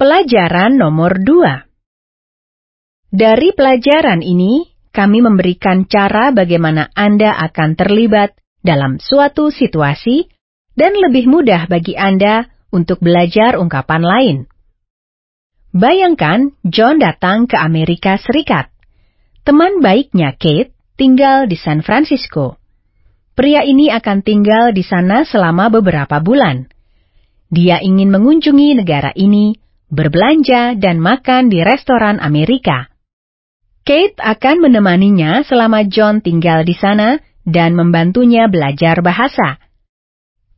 Pelajaran nomor 2 Dari pelajaran ini, kami memberikan cara bagaimana Anda akan terlibat dalam suatu situasi dan lebih mudah bagi Anda untuk belajar ungkapan lain. Bayangkan John datang ke Amerika Serikat. Teman baiknya Kate tinggal di San Francisco. Pria ini akan tinggal di sana selama beberapa bulan. Dia ingin mengunjungi negara ini berbelanja dan makan di restoran Amerika. Kate akan menemaninya selama John tinggal di sana dan membantunya belajar bahasa.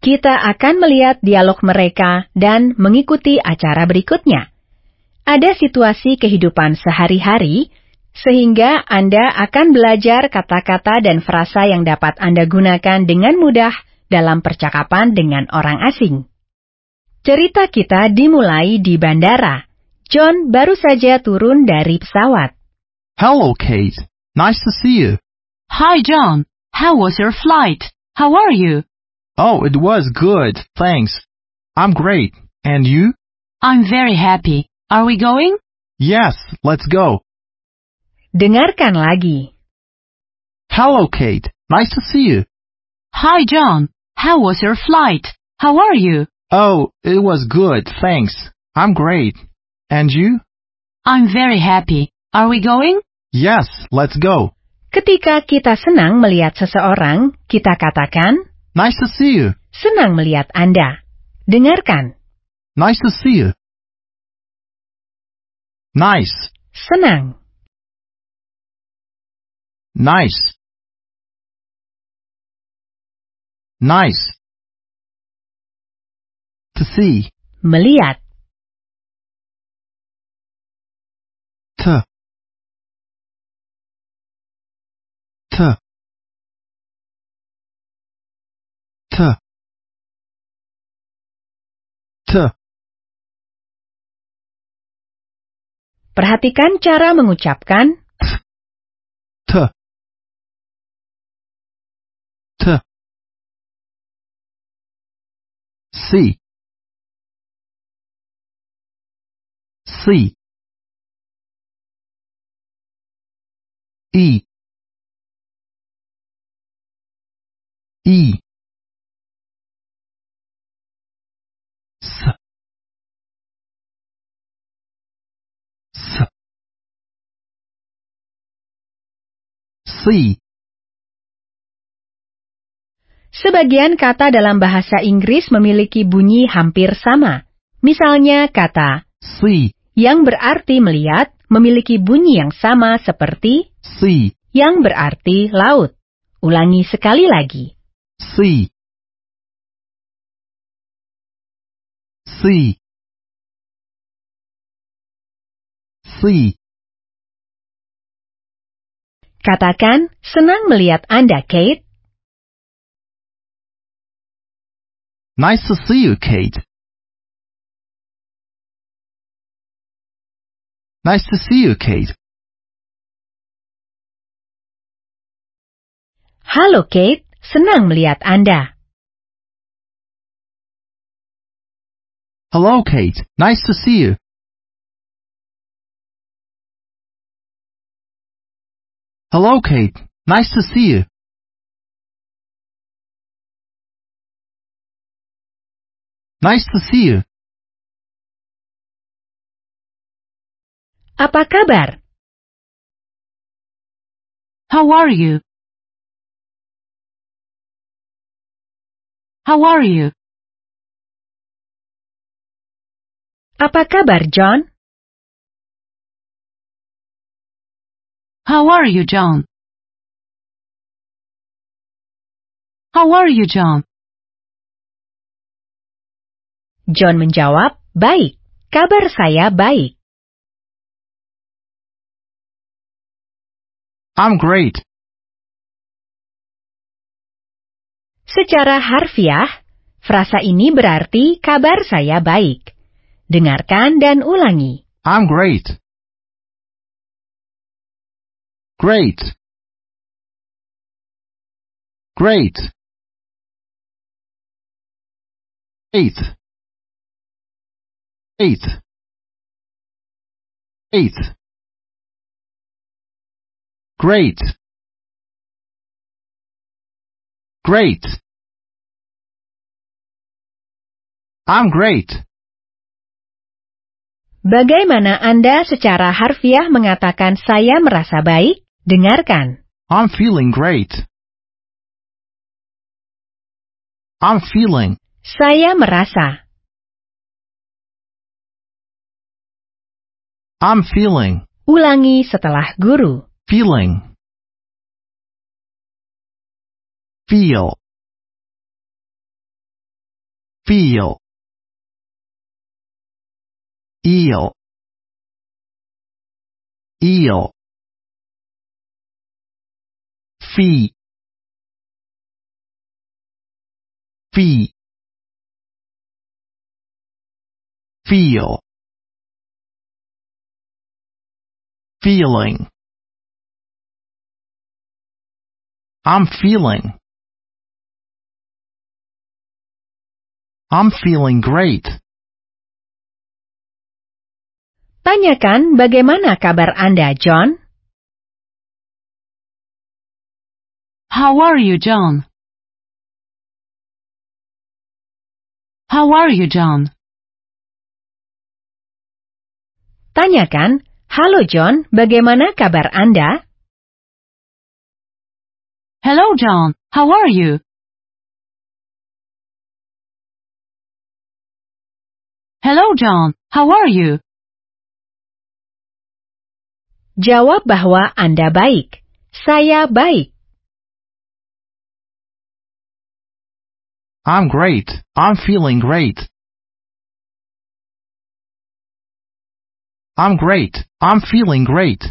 Kita akan melihat dialog mereka dan mengikuti acara berikutnya. Ada situasi kehidupan sehari-hari, sehingga Anda akan belajar kata-kata dan frasa yang dapat Anda gunakan dengan mudah dalam percakapan dengan orang asing. Cerita kita dimulai di bandara. John baru saja turun dari pesawat. Hello, Kate. Nice to see you. Hi, John. How was your flight? How are you? Oh, it was good, thanks. I'm great. And you? I'm very happy. Are we going? Yes, let's go. Dengarkan lagi. Hello, Kate. Nice to see you. Hi, John. How was your flight? How are you? Oh, it was good, thanks. I'm great. And you? I'm very happy. Are we going? Yes, let's go. Ketika kita senang melihat seseorang, kita katakan, Nice to see you. senang melihat Anda. Dengarkan, Nice to see you. Nice, senang, nice. Nice. To see. melihat, T. T. T. T. perhatikan cara mengucapkan T. T. See. See. E. E. S. S. See. Sebagian kata dalam bahasa Inggris memiliki bunyi hampir sama. Misalnya kata See. Yang berarti melihat memiliki bunyi yang sama seperti See. yang berarti laut. Ulangi sekali lagi. See. See. See. Katakan, senang melihat Anda, Kate. Nice to see you, Kate. Nice to see you, Kate. Halo, Kate. Senang melihat Anda. Hello, Kate. Nice to see you. Hello, Kate. Nice to see you. Nice to see you. Apa kabar? How are you? How are you? Apa kabar, John? How are you, John? How are you, John? John menjawab, baik. Kabar saya baik. I'm great. Secara harfiah, frasa ini berarti kabar saya baik. Dengarkan dan ulangi. I'm great. Great. Great. Eight. Eight. Eight. Great. Great. I'm great. Bagaimana Anda secara harfiah mengatakan saya merasa baik? Dengarkan. I'm feeling great. I'm feeling. Saya merasa. I'm feeling. Ulangi setelah guru. Feeling. Feel. Feel. Eel. Eel. Fee. Fee. Feel. Feeling. I'm feeling. I'm feeling great. Tanyakan bagaimana kabar Anda, John? How are you, John? How are you, John? Tanyakan, Halo John, bagaimana kabar Anda? Hello, John. How are you? Hello, John. How are you? Jawab bahwa Anda baik. Saya baik. I'm great. I'm feeling great. I'm great. I'm feeling great.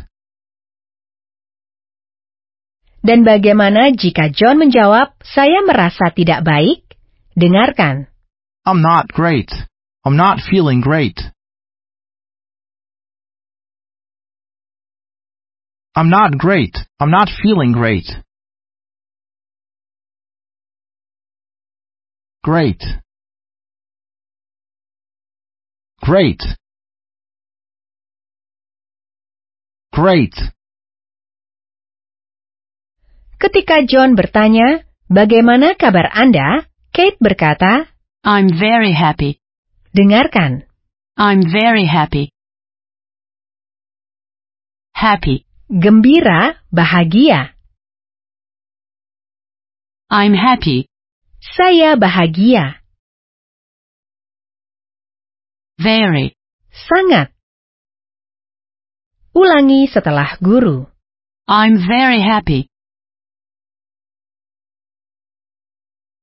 Dan bagaimana jika John menjawab, saya merasa tidak baik? Dengarkan. I'm not great. I'm not feeling great. I'm not great. I'm not feeling great. Great. Great. Great. Ketika John bertanya, bagaimana kabar Anda? Kate berkata, I'm very happy. dengarkan. I'm very happy. Happy. Gembira, bahagia. I'm happy. Saya bahagia. Very. Sangat. Ulangi setelah guru. I'm very happy.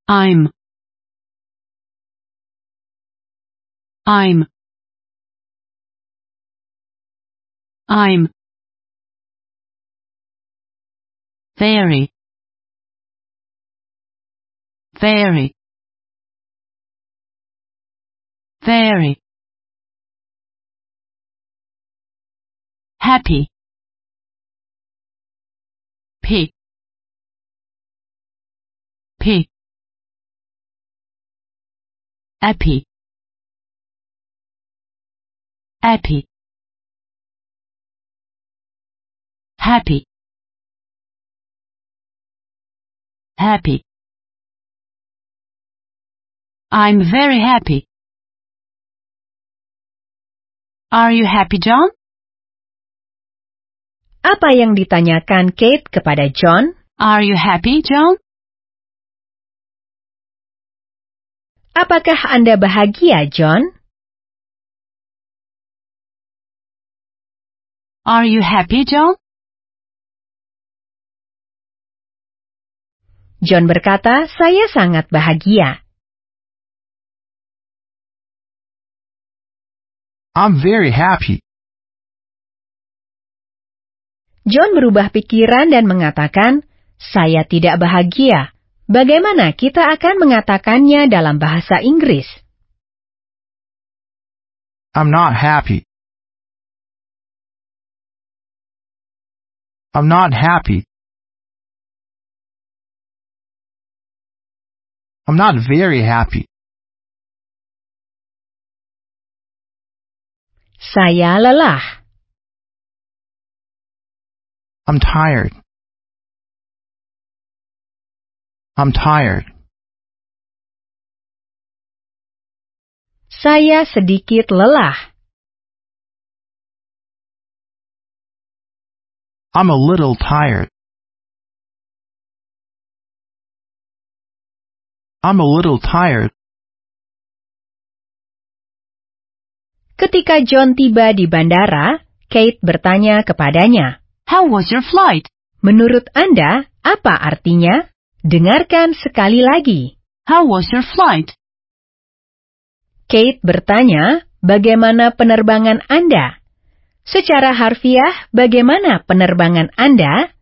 I'm. I'm. I'm. Very. Very. Very. Happy. P. P. Happy. Happy. Happy. Happy. I'm very happy. Are you happy, John? Apa yang ditanyakan Kate kepada John? Are you happy, John? Apakah Anda bahagia, John? Are you happy, John? John berkata, saya sangat bahagia. I'm very happy. John berubah pikiran dan mengatakan, saya tidak bahagia. Bagaimana kita akan mengatakannya dalam bahasa Inggris? I'm not happy. I'm not happy. I'm not very happy. Saya lelah. I'm tired. I'm tired. Saya sedikit lelah. I'm a little tired. I'm a little tired. Ketika John tiba di bandara, Kate bertanya kepadanya, How was your flight? Menurut Anda, apa artinya? Dengarkan sekali lagi. How was your flight? Kate bertanya, bagaimana penerbangan Anda? Secara harfiah, bagaimana penerbangan Anda?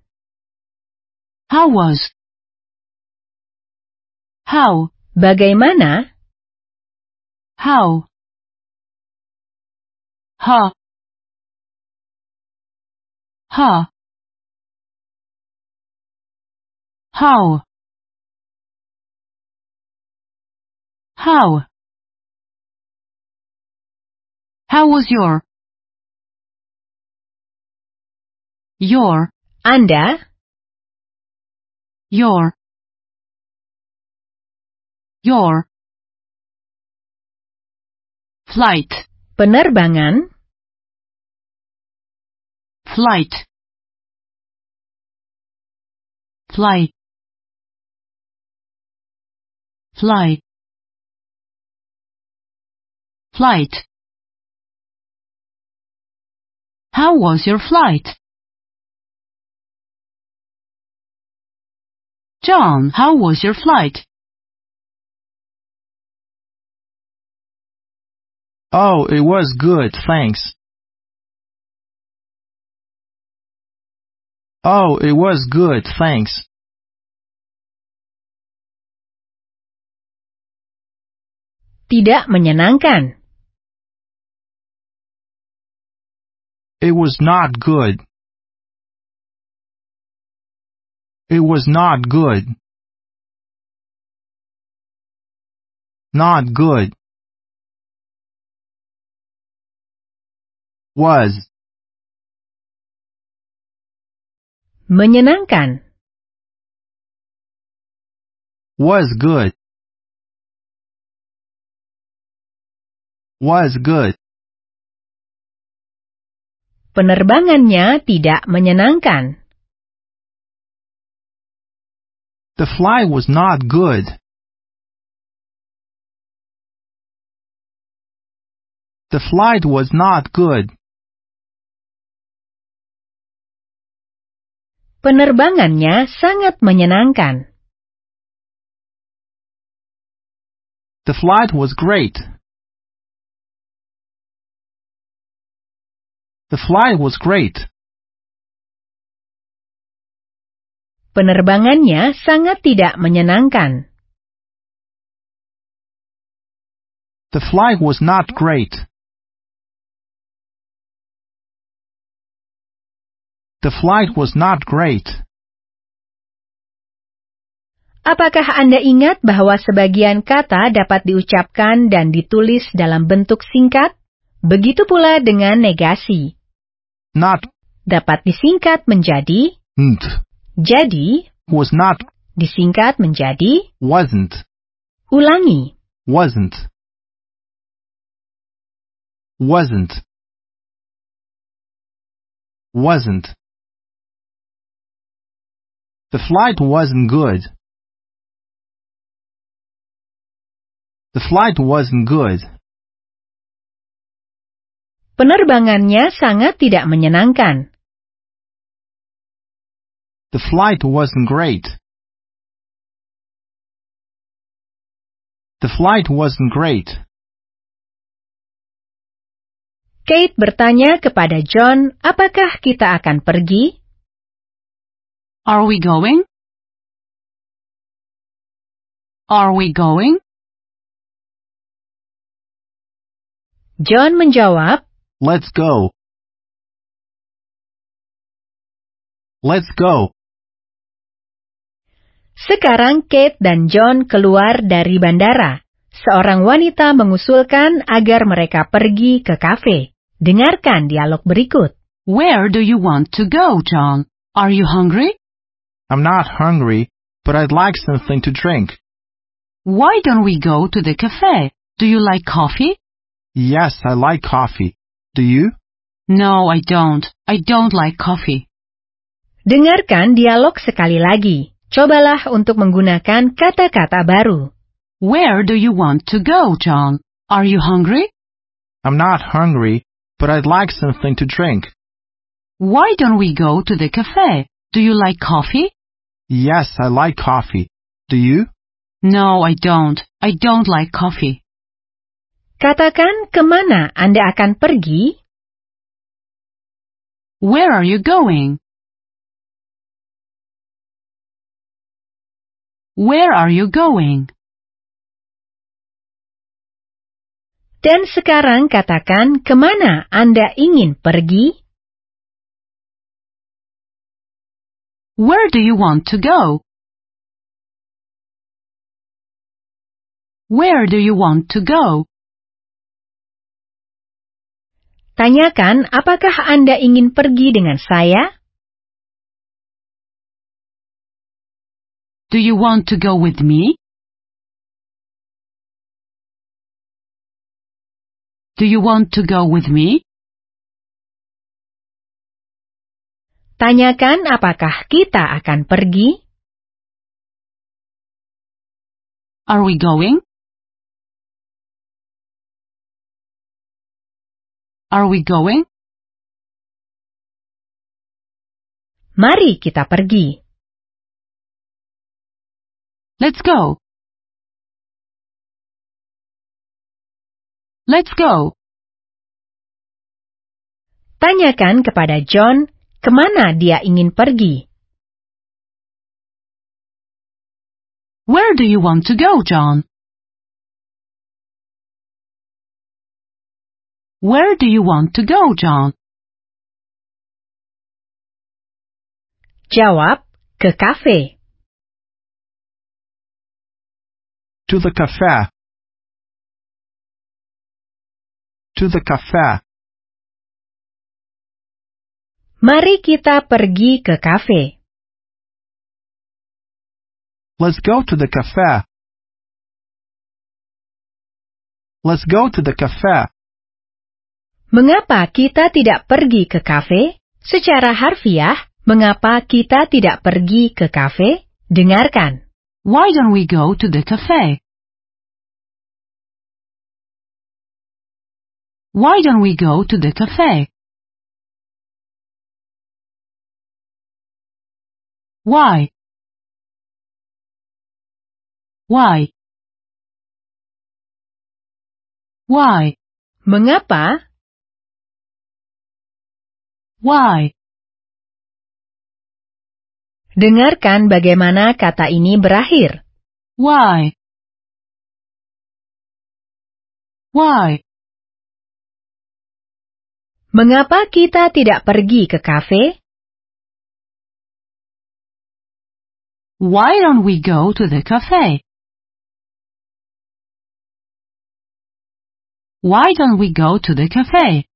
How was? How? Bagaimana? How? Ha. Ha. How? How? How was your? Your, Anda, your. Your. Flight, penerbangan, flight. Flight. Flight. Flight. How was your flight? John, how was your flight? Oh, it was good, thanks. Oh, it was good, thanks. tidak menyenangkan. It was not good. It was not good. Not good. Was. Menyenangkan. Was good. Was good. Penerbangannya tidak menyenangkan. The flight was not good. The flight was not good. Penerbangannya sangat menyenangkan. The flight was great. The flight was great. Penerbangannya sangat tidak menyenangkan. The flight was not great. The flight was not great. Apakah Anda ingat bahwa sebagian kata dapat diucapkan dan ditulis dalam bentuk singkat? Begitu pula dengan negasi. Not Dapat disingkat menjadi nt jadi, was not disingkat menjadi wasn't ulangi. wasn't wasn't wasn't The flight wasn't good. The flight wasn't good. Penerbangannya sangat tidak menyenangkan. The flight wasn't great. The flight wasn't great. Kate bertanya kepada John, apakah kita akan pergi? Are we going? Are we going? John menjawab, Let's go. Let's go. Sekarang Kate dan John keluar dari bandara. Seorang wanita mengusulkan agar mereka pergi ke kafe. Dengarkan dialog berikut. Where do you want to go, John? Are you hungry? I'm not hungry, but I'd like something to drink. Why don't we go to the cafe? Do you like coffee? Yes, I like coffee. Do you? No, I don't. I don't like coffee. Dengarkan dialog sekali lagi. Cobalah untuk menggunakan kata-kata baru. Where do you want to go, John? Are you hungry? I'm not hungry, but I'd like something to drink. Why don't we go to the cafe? Do you like coffee? Yes, I like coffee. Do you? No, I don't. I don't like coffee. Katakan ke mana Anda akan pergi? Where are you going? Where are you going? Dan sekarang katakan ke mana Anda ingin pergi? Where do you want to go? Where do you want to go? Tanyakan apakah Anda ingin pergi dengan saya? Do you want to go with me? Do you want to go with me? Tanyakan apakah kita akan pergi? Are we going? Are we going? Mari kita pergi. Let's go. Let's go. Tanyakan kepada John ke mana dia ingin pergi. Where do you want to go, John? Where do you want to go, John? Jawab, ke kafe. To the cafe. To the cafe. Mari kita pergi ke kafe. Let's go to the cafe. Let's go to the cafe. Mengapa kita tidak pergi ke kafe? Secara harfiah, mengapa kita tidak pergi ke kafe? Dengarkan. Why don't we go to the cafe? Why don't we go to the cafe? Why? Why? Why? Mengapa? Why? Dengarkan bagaimana kata ini berakhir. Why? Why? Mengapa kita tidak pergi ke kafe? Why don't we go to the cafe? Why don't we go to the cafe?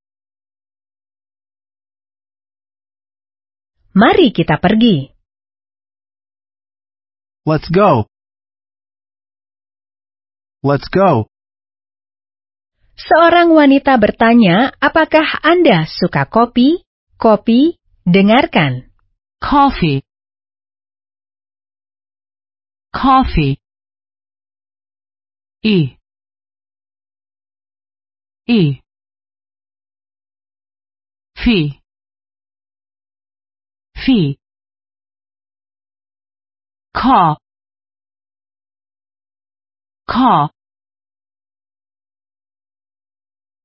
Mari kita pergi. Let's go. Let's go. Seorang wanita bertanya, apakah Anda suka kopi? Kopi, dengarkan. Coffee. Coffee. E. E. Fee. Fee. Car. Car.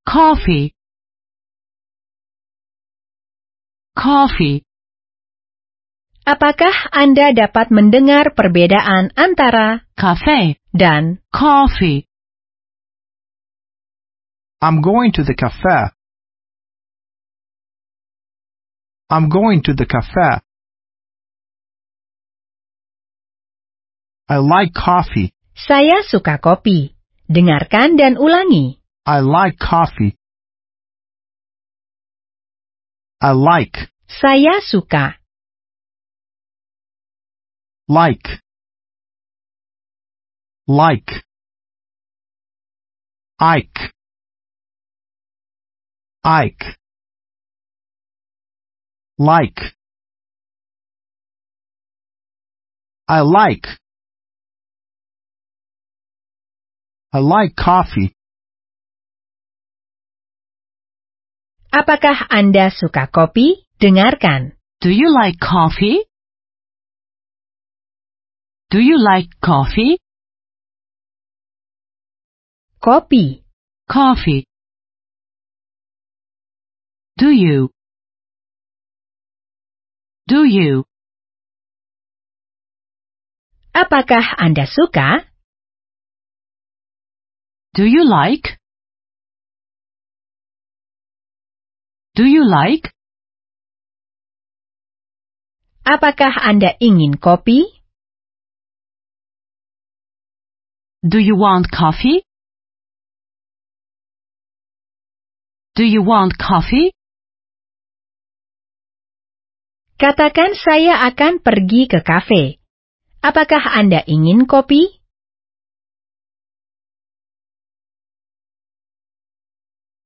Coffee. Coffee. Apakah Anda dapat mendengar perbedaan antara Cafe. dan Coffee. I'm going to the cafe. I'm going to the cafe. I like coffee. saya suka kopi? Dengarkan dan ulangi. I like coffee. I like. Saya suka. Like. Like. Ike. Ike. Like. I like. I like coffee. Apakah Anda suka kopi? Dengarkan. Do you like coffee? Do you like coffee? Kopi. Coffee. Do you? Do you? Apakah Anda suka? Do you like? Do you like? Apakah Anda ingin kopi? Do you want coffee? Do you want coffee? Katakan saya akan pergi ke kafe. Apakah Anda ingin kopi?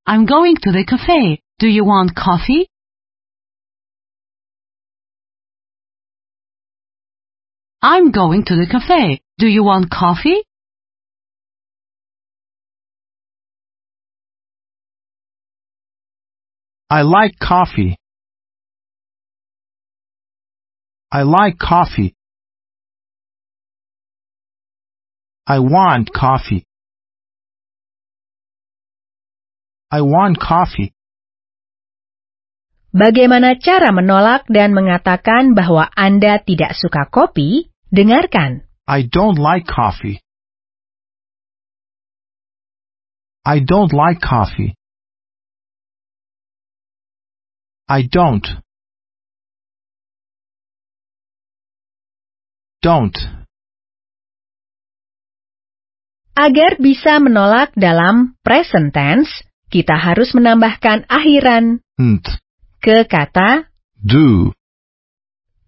I'm going to the cafe. Do you want coffee? I'm going to the cafe. Do you want coffee? I like coffee. I like coffee. I want coffee. I want coffee. Bagaimana cara menolak dan mengatakan bahwa Anda tidak suka kopi? Dengarkan. I don't like coffee. I don't like coffee. I don't. Don't. Agar bisa menolak dalam present tense, kita harus menambahkan akhiran Nt. ke kata Do.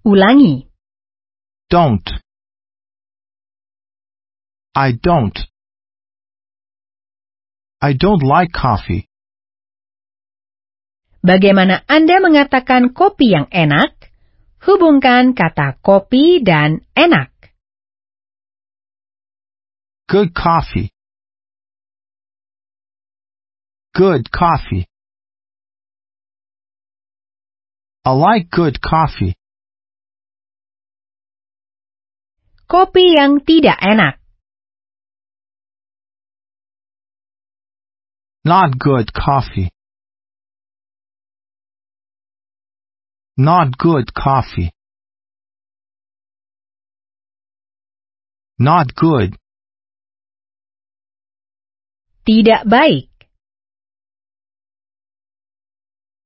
ulangi. Don't. I don't. I don't like coffee. Bagaimana Anda mengatakan kopi yang enak? Hubungkan kata kopi dan enak. Good coffee. Good coffee. I like good coffee. Kopi yang tidak enak. Not good coffee. Not good coffee. Not good. Tidak baik.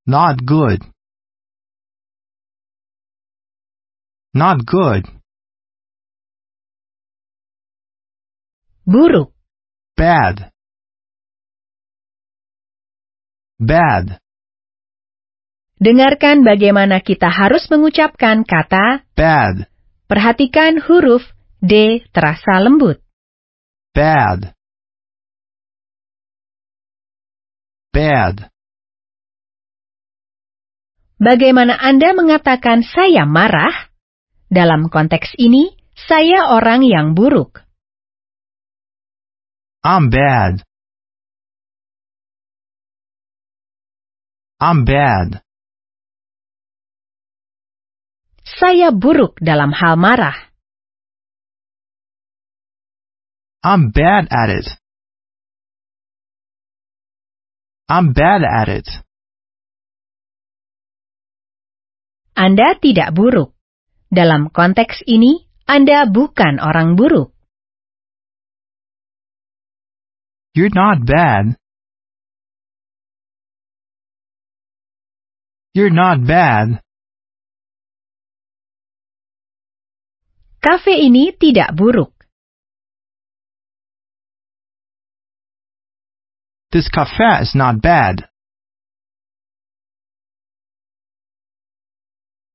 Not good. Not good. Buruk. Bad. Bad. Dengarkan bagaimana kita harus mengucapkan kata Bad. Perhatikan huruf D terasa lembut. Bad. Bad. Bagaimana Anda mengatakan saya marah? Dalam konteks ini, saya orang yang buruk. I'm bad. I'm bad. Saya buruk dalam hal marah. I'm bad at it. I'm bad at it. Anda tidak buruk. Dalam konteks ini, Anda bukan orang buruk. You're not bad. You're not bad. Kafe ini tidak buruk. This cafe is not bad.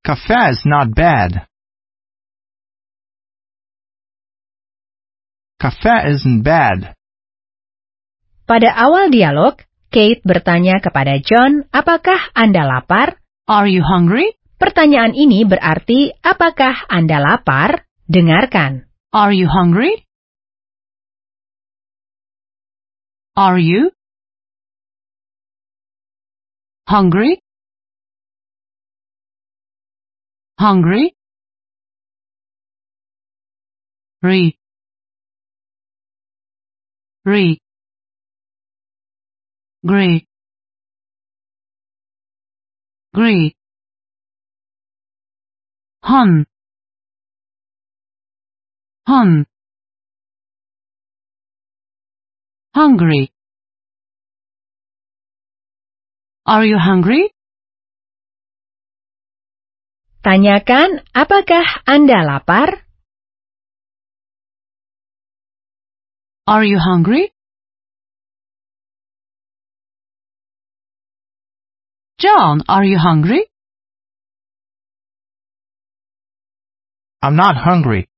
Cafe is not bad. Cafe isn't bad. Pada awal dialog, Kate bertanya kepada John, apakah Anda lapar? Are you hungry? Pertanyaan ini berarti, apakah Anda lapar? Dengarkan. Are you hungry? Are you hungry? Hungry? Re. Re. Grey. Grey. Hun. Hun. Hungry. Are you hungry? Tanyakan, apakah Anda lapar? Are you hungry? John, are you hungry? I'm not hungry.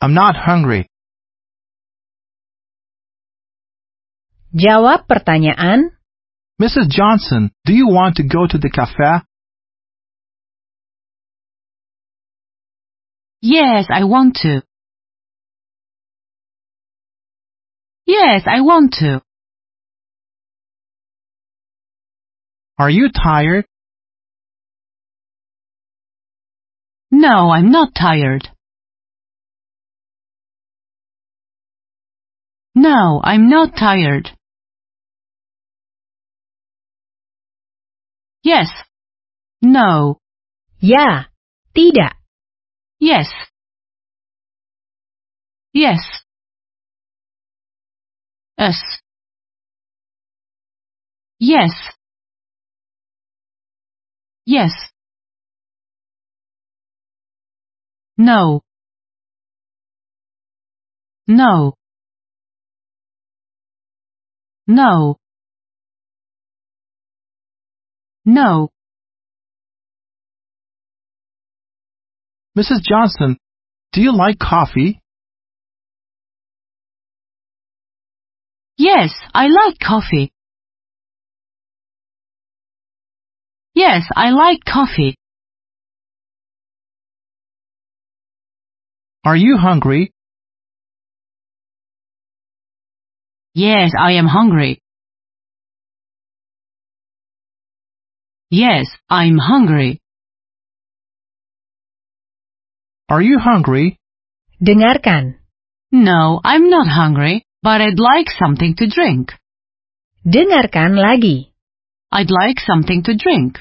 I'm not hungry. Jawab pertanyaan, Mrs. Johnson, do you want to go to the cafe? Yes, I want to. Yes, I want to. Are you tired? No, I'm not tired. No, I'm not tired. Yes. No. ya, tidak. Yes. Yes. Yes. Yes. Yes. No. No. No. No. Mrs. Johnson, do you like coffee? Yes, I like coffee. Yes, I like coffee. Are you hungry? Yes, I am hungry. Yes, I'm hungry. Are you hungry? Dengarkan. No, I'm not hungry, but I'd like something to drink. Dengarkan lagi. I'd like something to drink.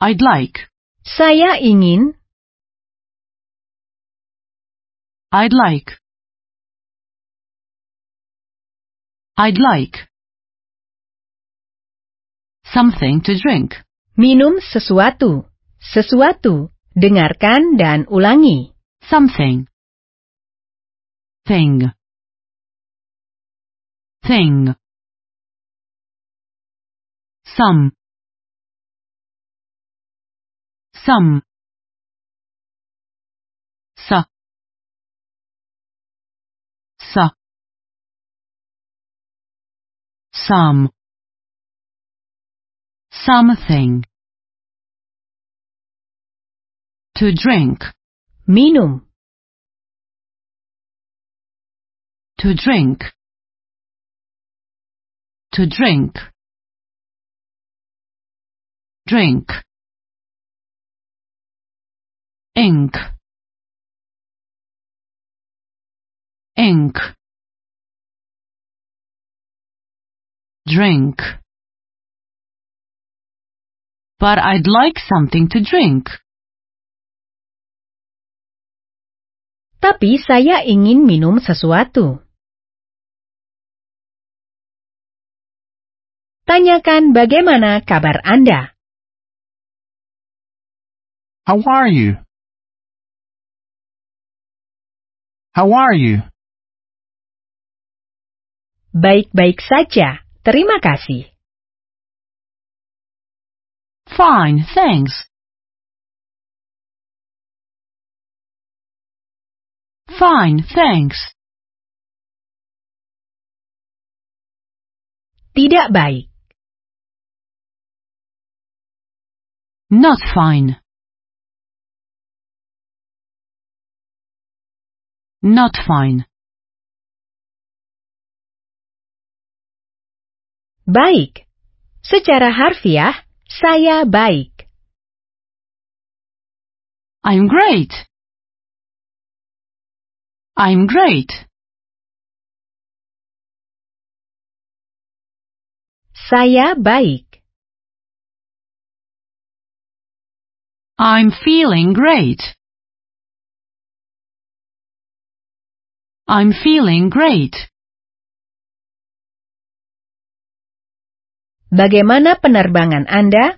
I'd like. Saya ingin, I'd like. I'd like. Something to drink. minum sesuatu. Sesuatu. Dengarkan dan ulangi. Something. Thing. Thing. Some. Some. Some. Something. To drink. Minum. To drink. To drink. Drink. Ink. Ink. Drink. But I'd like something to drink. Tapi saya ingin minum sesuatu. Tanyakan bagaimana kabar Anda. How are you? How are you? Baik-baik saja. Terima kasih. Fine, thanks. Fine, thanks. Tidak baik. Not fine. Not fine. Baik. Secara harfiah, saya baik. I'm great. I'm great. Saya baik. I'm feeling great. I'm feeling great. Bagaimana penerbangan Anda?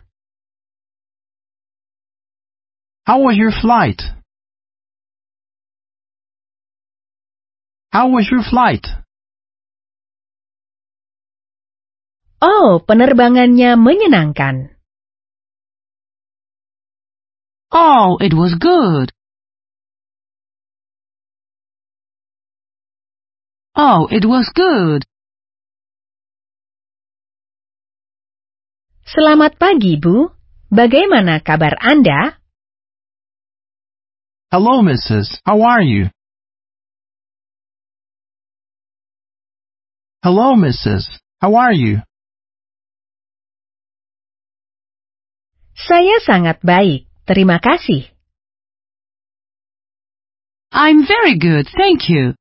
How was your flight? How was your flight? Oh, penerbangannya menyenangkan. Oh, it was good. Oh, it was good. Selamat pagi, Bu. Bagaimana kabar Anda? Hello, Mrs. How are you? Hello, Mrs. How are you? Saya sangat baik. Terima kasih. I'm very good, thank you.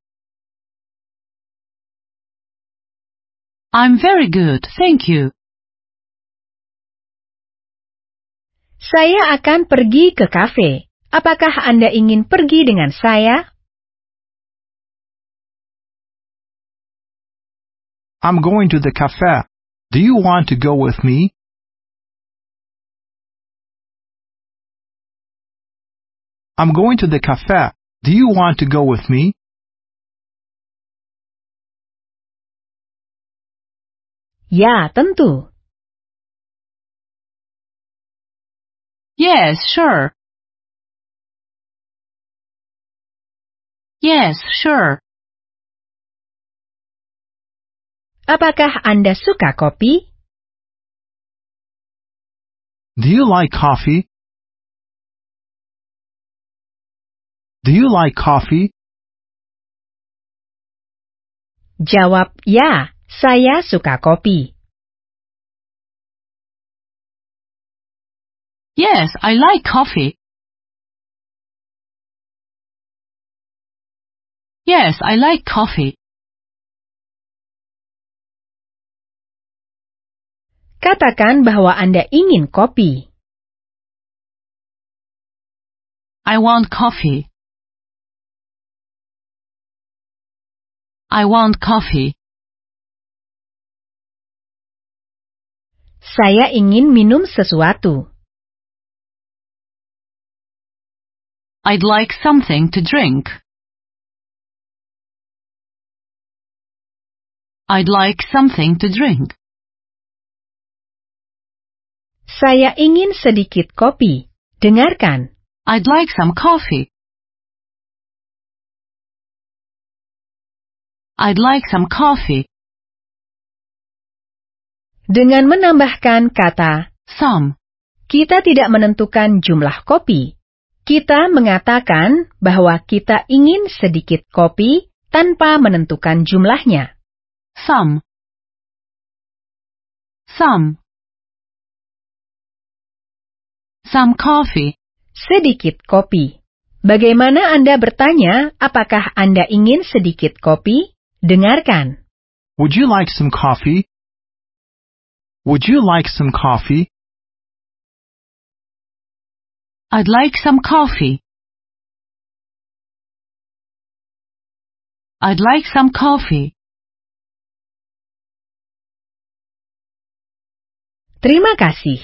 I'm very good, thank you. Saya akan pergi ke kafe. Apakah Anda ingin pergi dengan saya? I'm going to the cafe. Do you want to go with me? I'm going to the cafe. Do you want to go with me? Ya, tentu. Yes, sure. Yes, sure. Apakah Anda suka kopi? Do you like coffee? Do you like coffee? Jawab ya, saya suka kopi. Yes, I like coffee. Yes, I like coffee. Katakan bahwa Anda ingin kopi. I want coffee. I want coffee. Saya ingin minum sesuatu. I'd like something to drink. I'd like something to drink. Saya ingin sedikit kopi. Dengarkan. I'd like some coffee. I'd like some coffee. Dengan menambahkan kata Some. kita tidak menentukan jumlah kopi. Kita mengatakan bahwa kita ingin sedikit kopi tanpa menentukan jumlahnya. Some. Some. Some coffee. Sedikit kopi. Bagaimana Anda bertanya apakah Anda ingin sedikit kopi? Dengarkan. Would you like some coffee? Would you like some coffee? I'd like some coffee. I'd like some coffee. Terima kasih.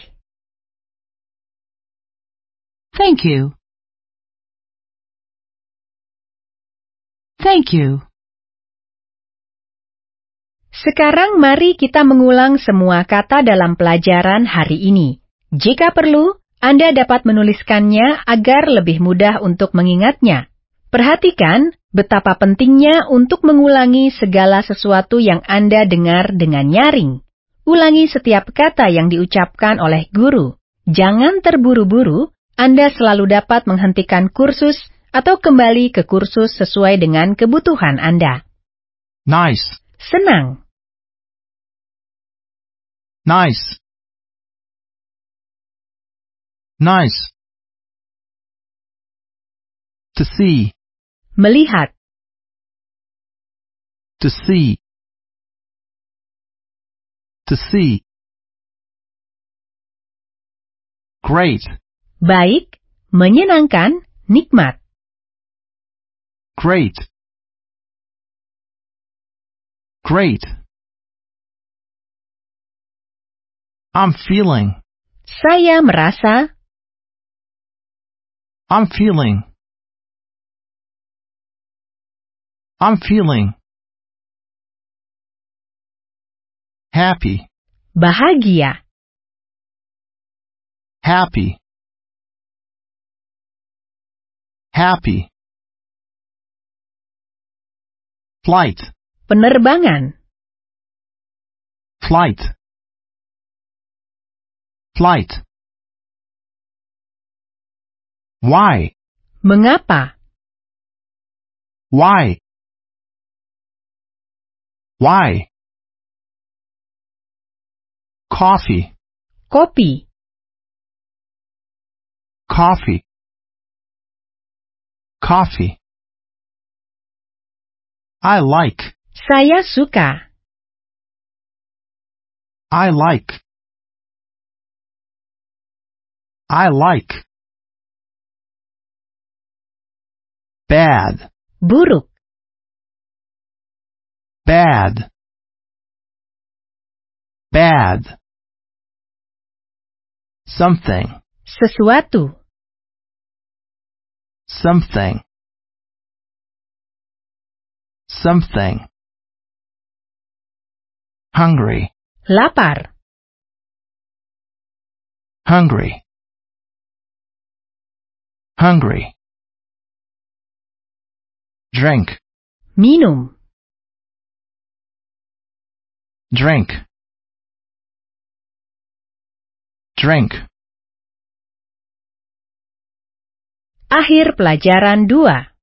Thank you. Thank you. Sekarang mari kita mengulang semua kata dalam pelajaran hari ini. Jika perlu, Anda dapat menuliskannya agar lebih mudah untuk mengingatnya. Perhatikan betapa pentingnya untuk mengulangi segala sesuatu yang Anda dengar dengan nyaring. Ulangi setiap kata yang diucapkan oleh guru. Jangan terburu-buru, Anda selalu dapat menghentikan kursus atau kembali ke kursus sesuai dengan kebutuhan Anda. Nice. Senang, Nice. Nice. To see. melihat, To see. To see. Great. baik, menyenangkan, nikmat. Great. Great. I'm feeling. Saya merasa, I'm feeling. I'm feeling. Happy. bahagia, Happy. Happy. Flight. penerbangan, Flight. Flight. Why? mengapa, Why? Why? Coffee. kopi, Coffee. Coffee. I like. saya suka, I like. I like. Bad. buruk, Bad. Bad. Something. sesuatu, Something. Something. Hungry. lapar, Hungry. Hungry. Drink. minum, Drink. Drink. akhir pelajaran 2.